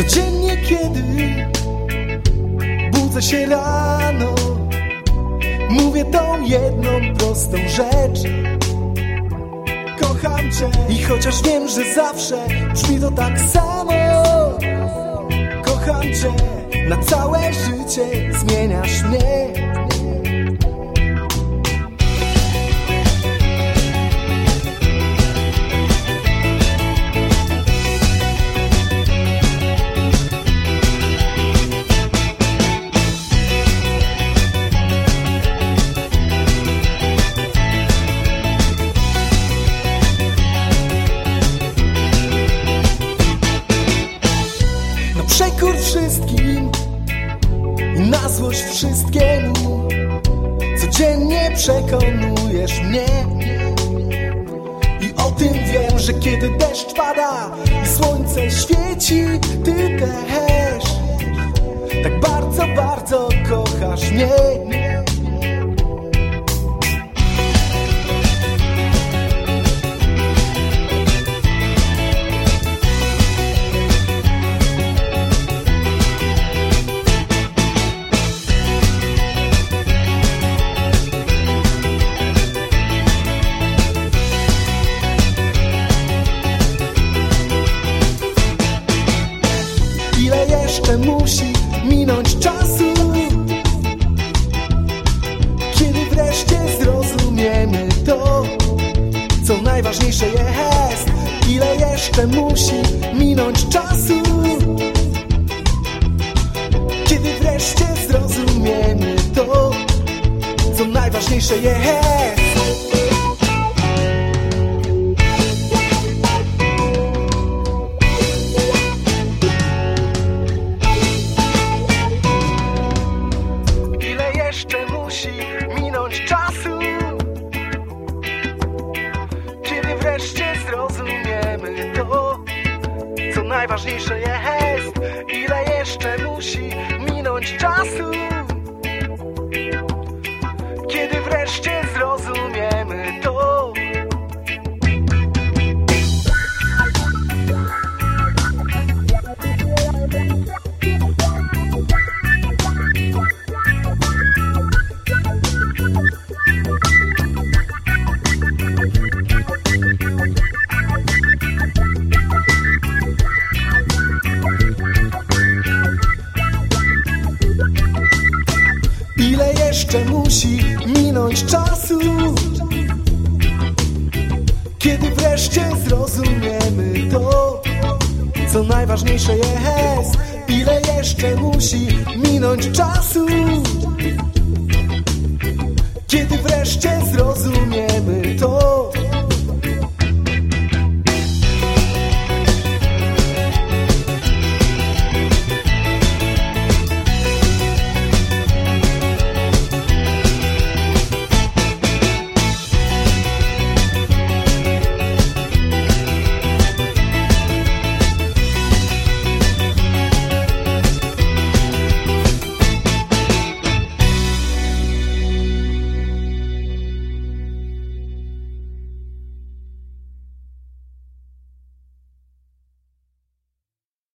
Codziennie, kiedy budzę się rano, mówię tą jedną prostą rzecz. Kocham cię i chociaż wiem, że zawsze brzmi to tak samo, kocham cię na całe życie, zmieniasz mnie. Złość wszystkiemu Codziennie przekonujesz mnie. I o tym wiem, że kiedy deszcz pada i słońce świeci Ty też. Tak bardzo, bardzo kochasz mnie Jeszcze musi minąć czasu. Kiedy wreszcie zrozumiemy to Co najważniejsze jest Ile jeszcze musi minąć czasu. Kiedy wreszcie zrozumiemy to Co najważniejsze jest najważniejsze jest Ile jeszcze musi minąć czasu? Kiedy wreszcie zrozumiemy to Co najważniejsze jest. Ile jeszcze musi minąć czasu